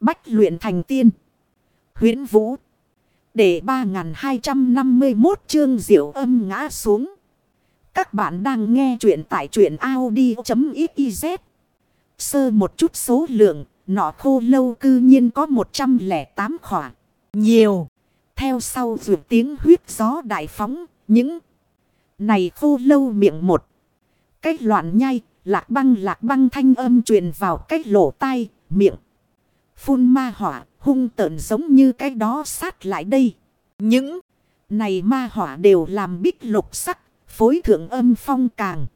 Bách luyện thành tiên. huyễn Vũ. Để 3251 chương diệu âm ngã xuống. Các bạn đang nghe truyện tại truyện Audi.xyz. Sơ một chút số lượng, nọ khô lâu cư nhiên có 108 khỏa. Nhiều. Theo sau dù tiếng huyết gió đại phóng, những này khô lâu miệng một. Cách loạn nhai, lạc băng lạc băng thanh âm truyền vào cách lỗ tai, miệng. Phun ma hỏa, hung tợn giống như cái đó sát lại đây. Những này ma hỏa đều làm bích lục sắc, phối thượng âm phong càng.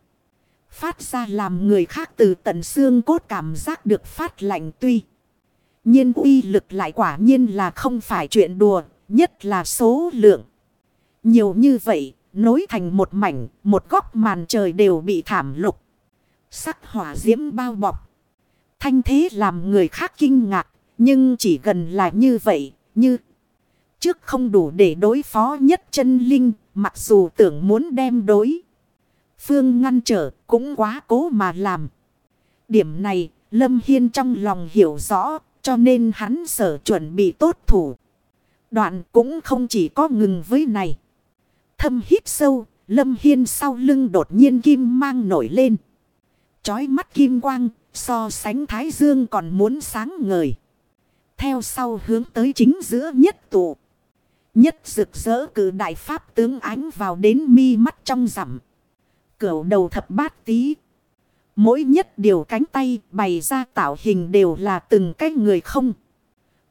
Phát ra làm người khác từ tận xương cốt cảm giác được phát lạnh tuy. nhiên uy lực lại quả nhiên là không phải chuyện đùa, nhất là số lượng. Nhiều như vậy, nối thành một mảnh, một góc màn trời đều bị thảm lục. Sắc hỏa diễm bao bọc. Thanh thế làm người khác kinh ngạc, nhưng chỉ gần là như vậy, như trước không đủ để đối phó nhất chân linh, mặc dù tưởng muốn đem đối. Phương ngăn trở cũng quá cố mà làm. Điểm này, Lâm Hiên trong lòng hiểu rõ, cho nên hắn sở chuẩn bị tốt thủ. Đoạn cũng không chỉ có ngừng với này. Thâm hít sâu, Lâm Hiên sau lưng đột nhiên kim mang nổi lên. Chói mắt kim quang, so sánh Thái Dương còn muốn sáng ngời. Theo sau hướng tới chính giữa nhất tụ. Nhất rực rỡ cử đại pháp tướng ánh vào đến mi mắt trong rằm. Cửu đầu thập bát tí. Mỗi nhất điều cánh tay bày ra tạo hình đều là từng cái người không.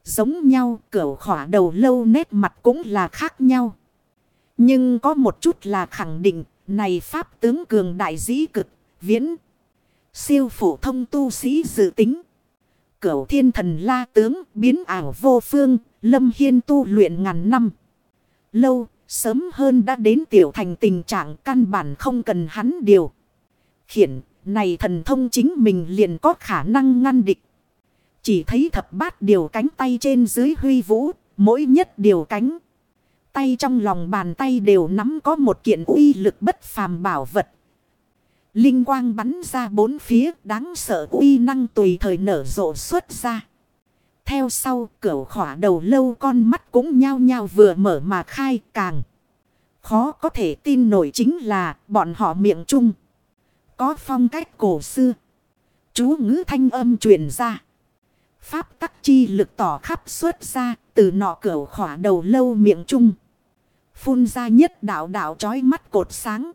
Giống nhau cửu khỏa đầu lâu nét mặt cũng là khác nhau. Nhưng có một chút là khẳng định, này pháp tướng cường đại dĩ cực, viễn. Siêu phổ thông tu sĩ dự tính. Cửu thiên thần la tướng biến ảo vô phương, lâm hiên tu luyện ngàn năm. Lâu, sớm hơn đã đến tiểu thành tình trạng căn bản không cần hắn điều. Khiển, này thần thông chính mình liền có khả năng ngăn địch. Chỉ thấy thập bát điều cánh tay trên dưới huy vũ, mỗi nhất điều cánh tay trong lòng bàn tay đều nắm có một kiện uy lực bất phàm bảo vật. Linh quang bắn ra bốn phía, đáng sợ uy năng tùy thời nở rộ xuất ra. Theo sau, cửa khỏa đầu lâu con mắt cũng nhao nhao vừa mở mà khai càng. Khó có thể tin nổi chính là bọn họ miệng chung. Có phong cách cổ xưa. Chú ngữ thanh âm truyền ra. Pháp tắc chi lực tỏ khắp xuất ra, từ nọ cửa khỏa đầu lâu miệng chung. Phun ra nhất đạo đạo trói mắt cột sáng.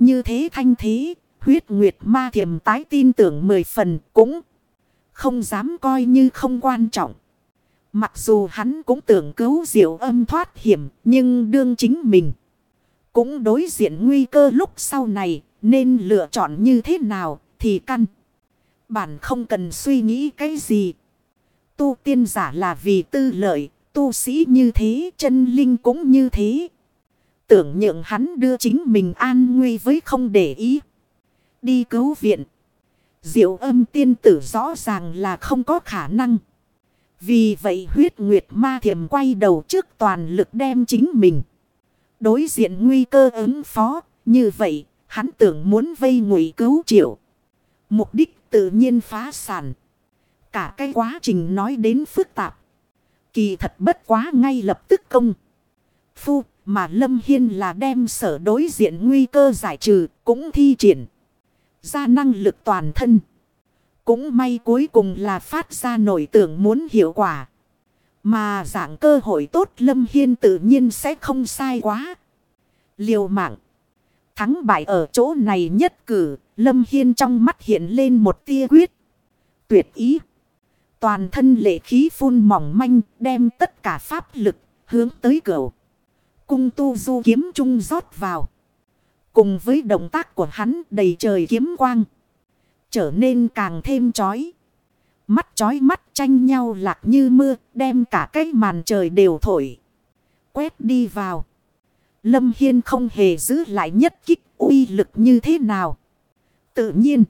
Như thế thanh thế, huyết nguyệt ma thiềm tái tin tưởng mười phần cũng không dám coi như không quan trọng. Mặc dù hắn cũng tưởng cứu diệu âm thoát hiểm, nhưng đương chính mình cũng đối diện nguy cơ lúc sau này, nên lựa chọn như thế nào thì căn. Bản không cần suy nghĩ cái gì. Tu tiên giả là vì tư lợi, tu sĩ như thế, chân linh cũng như thế. Tưởng nhượng hắn đưa chính mình an nguy với không để ý. Đi cứu viện. Diệu âm tiên tử rõ ràng là không có khả năng. Vì vậy huyết nguyệt ma thiểm quay đầu trước toàn lực đem chính mình. Đối diện nguy cơ ứng phó. Như vậy, hắn tưởng muốn vây ngụy cứu triệu. Mục đích tự nhiên phá sản. Cả cái quá trình nói đến phức tạp. Kỳ thật bất quá ngay lập tức công. Phu mà Lâm Hiên là đem sở đối diện nguy cơ giải trừ, cũng thi triển. Ra năng lực toàn thân. Cũng may cuối cùng là phát ra nổi tưởng muốn hiệu quả. Mà dạng cơ hội tốt Lâm Hiên tự nhiên sẽ không sai quá. Liều mạng. Thắng bại ở chỗ này nhất cử. Lâm Hiên trong mắt hiện lên một tia quyết. Tuyệt ý. Toàn thân lệ khí phun mỏng manh, đem tất cả pháp lực hướng tới cửu. Cung tu du kiếm trung rót vào. Cùng với động tác của hắn đầy trời kiếm quang. Trở nên càng thêm chói. Mắt chói mắt tranh nhau lạc như mưa, đem cả cái màn trời đều thổi. Quét đi vào. Lâm Hiên không hề giữ lại nhất kích uy lực như thế nào. Tự nhiên.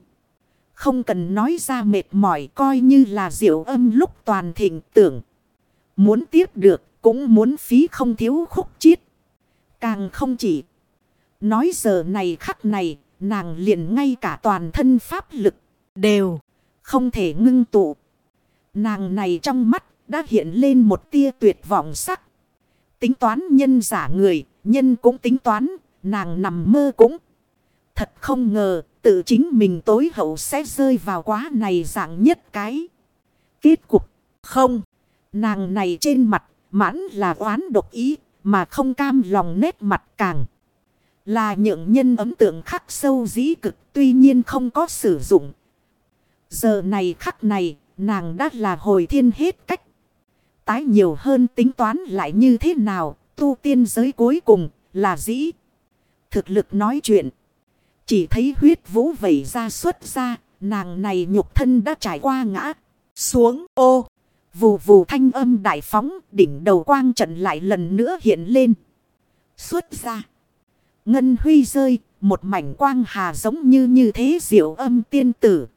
Không cần nói ra mệt mỏi coi như là diệu âm lúc toàn thịnh tưởng. Muốn tiếp được cũng muốn phí không thiếu khúc chiết. Càng không chỉ. Nói giờ này khắc này nàng liền ngay cả toàn thân pháp lực đều không thể ngưng tụ. Nàng này trong mắt đã hiện lên một tia tuyệt vọng sắc. Tính toán nhân giả người, nhân cũng tính toán, nàng nằm mơ cũng. Thật không ngờ, tự chính mình tối hậu sẽ rơi vào quá này dạng nhất cái. Kết cục, không, nàng này trên mặt, mãn là oán độc ý, mà không cam lòng nét mặt càng. Là những nhân ấn tượng khắc sâu dĩ cực, tuy nhiên không có sử dụng. Giờ này khắc này, nàng đã là hồi thiên hết cách. Tái nhiều hơn tính toán lại như thế nào, tu tiên giới cuối cùng là dĩ. Thực lực nói chuyện. Chỉ thấy huyết vũ vẩy ra xuất ra, nàng này nhục thân đã trải qua ngã. Xuống ô, vù vù thanh âm đại phóng, đỉnh đầu quang trận lại lần nữa hiện lên. Xuất ra. Ngân huy rơi, một mảnh quang hà giống như như thế diệu âm tiên tử.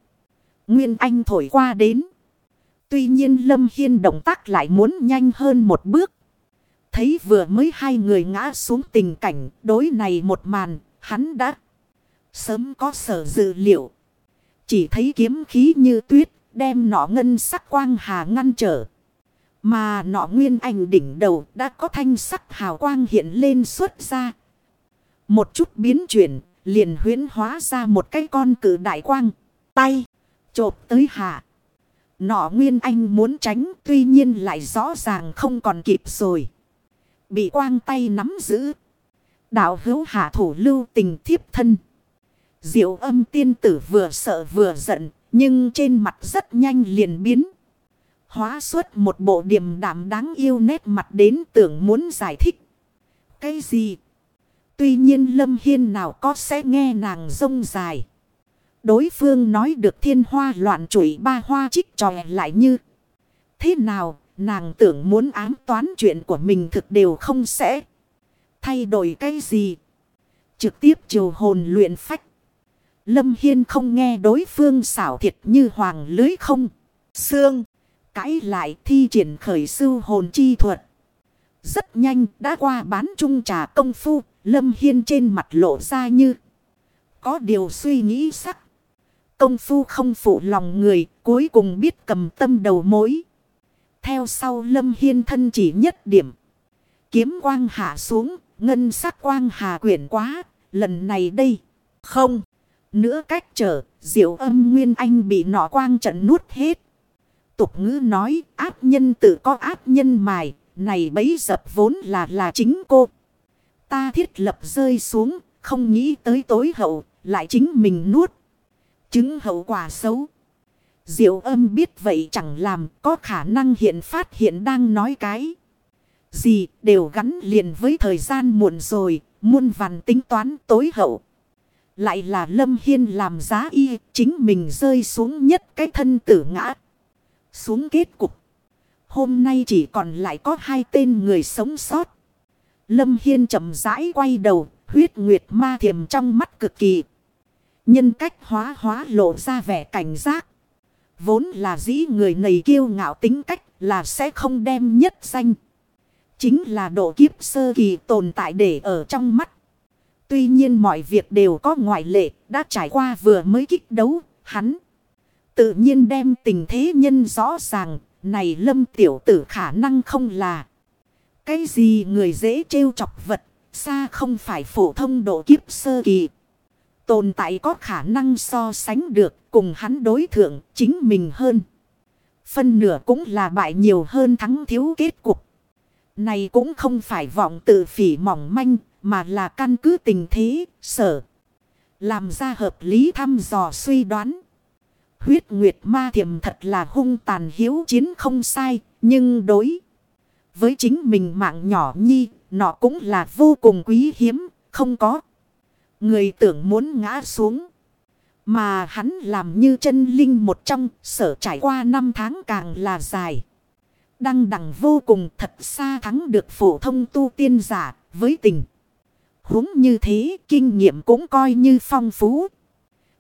Nguyên Anh thổi qua đến. Tuy nhiên Lâm Hiên động tác lại muốn nhanh hơn một bước. Thấy vừa mới hai người ngã xuống tình cảnh đối này một màn, hắn đã sớm có sở dự liệu. Chỉ thấy kiếm khí như tuyết, đem nọ ngân sắc quang hà ngăn trở. Mà nọ nguyên ảnh đỉnh đầu đã có thanh sắc hào quang hiện lên xuất ra. Một chút biến chuyển, liền huyến hóa ra một cái con cử đại quang. Tay, chộp tới hạ. Nọ nguyên anh muốn tránh tuy nhiên lại rõ ràng không còn kịp rồi. Bị quang tay nắm giữ. Đạo hữu hạ thủ lưu tình thiếp thân. Diệu âm tiên tử vừa sợ vừa giận. Nhưng trên mặt rất nhanh liền biến. Hóa suốt một bộ điểm đạm đáng yêu nét mặt đến tưởng muốn giải thích. Cái gì? Tuy nhiên Lâm Hiên nào có sẽ nghe nàng rông dài. Đối phương nói được thiên hoa loạn chuỗi ba hoa trích tròe lại như. Thế nào, nàng tưởng muốn ám toán chuyện của mình thực đều không sẽ. Thay đổi cái gì? Trực tiếp chiều hồn luyện phách. Lâm Hiên không nghe đối phương xảo thiệt như hoàng lưới không. Xương. Cãi lại thi triển khởi sư hồn chi thuật. Rất nhanh đã qua bán trung trà công phu. Lâm Hiên trên mặt lộ ra như. Có điều suy nghĩ sắc. Công phu không phụ lòng người. Cuối cùng biết cầm tâm đầu mối. Theo sau Lâm Hiên thân chỉ nhất điểm. Kiếm quang hạ xuống. Ngân sắc quang hà quyển quá. Lần này đây. Không. Nữa cách trở. Diệu âm nguyên anh bị nọ quang trận nuốt hết. Tục ngữ nói áp nhân tự có áp nhân mài. Này bấy dập vốn là là chính cô. Ta thiết lập rơi xuống. Không nghĩ tới tối hậu. Lại chính mình nuốt. Chứng hậu quả xấu. Diệu âm biết vậy chẳng làm có khả năng hiện phát hiện đang nói cái. Gì đều gắn liền với thời gian muộn rồi, muôn vàn tính toán tối hậu. Lại là Lâm Hiên làm giá y, chính mình rơi xuống nhất cái thân tử ngã. Xuống kết cục. Hôm nay chỉ còn lại có hai tên người sống sót. Lâm Hiên chậm rãi quay đầu, huyết nguyệt ma thiềm trong mắt cực kỳ. Nhân cách hóa hóa lộ ra vẻ cảnh giác. Vốn là dĩ người này kiêu ngạo tính cách là sẽ không đem nhất danh. Chính là độ kiếp sơ kỳ tồn tại để ở trong mắt. Tuy nhiên mọi việc đều có ngoại lệ, đã trải qua vừa mới kích đấu, hắn. Tự nhiên đem tình thế nhân rõ ràng, này lâm tiểu tử khả năng không là. Cái gì người dễ trêu chọc vật, xa không phải phổ thông độ kiếp sơ kỳ. Tồn tại có khả năng so sánh được cùng hắn đối thượng chính mình hơn. Phân nửa cũng là bại nhiều hơn thắng thiếu kết cục. Này cũng không phải vọng tự phỉ mỏng manh mà là căn cứ tình thế, sở. Làm ra hợp lý thăm dò suy đoán. Huyết Nguyệt Ma Thiểm thật là hung tàn hiếu chiến không sai, nhưng đối với chính mình mạng nhỏ nhi, nó cũng là vô cùng quý hiếm, không có. Người tưởng muốn ngã xuống. Mà hắn làm như chân linh một trong sở trải qua năm tháng càng là dài. Đăng đẳng vô cùng thật xa thắng được phổ thông tu tiên giả với tình huống như thế, kinh nghiệm cũng coi như phong phú.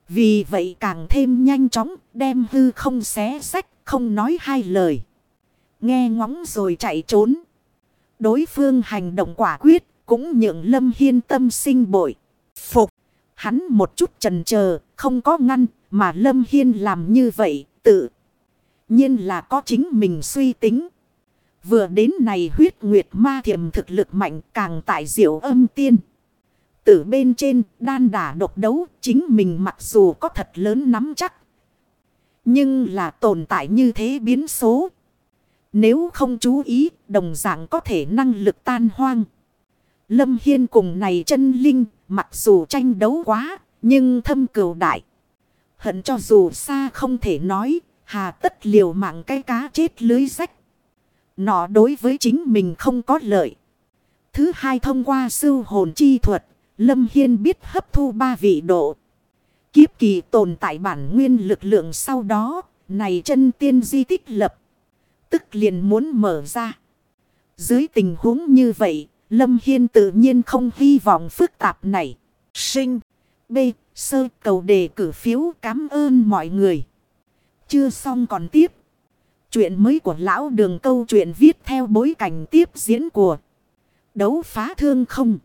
Vì vậy càng thêm nhanh chóng, đem hư không xé sách, không nói hai lời. Nghe ngóng rồi chạy trốn. Đối phương hành động quả quyết, cũng nhượng Lâm Hiên tâm sinh bội. Phục. Hắn một chút trần chờ không có ngăn, mà Lâm Hiên làm như vậy, tự. nhiên là có chính mình suy tính. Vừa đến này huyết nguyệt ma thiểm thực lực mạnh, càng tại diệu âm tiên. Từ bên trên đan đả độc đấu chính mình mặc dù có thật lớn nắm chắc. Nhưng là tồn tại như thế biến số. Nếu không chú ý đồng dạng có thể năng lực tan hoang. Lâm Hiên cùng này chân linh mặc dù tranh đấu quá nhưng thâm cửu đại. Hận cho dù xa không thể nói hà tất liều mạng cái cá chết lưới rách. Nó đối với chính mình không có lợi. Thứ hai thông qua sư hồn chi thuật, Lâm Hiên biết hấp thu ba vị độ. Kiếp kỳ tồn tại bản nguyên lực lượng sau đó, này chân tiên di tích lập. Tức liền muốn mở ra. Dưới tình huống như vậy, Lâm Hiên tự nhiên không hy vọng phức tạp này. Sinh. B. Sơ cầu đề cử phiếu cảm ơn mọi người. Chưa xong còn tiếp. Chuyện mới của lão đường câu chuyện viết theo bối cảnh tiếp diễn của đấu phá thương không.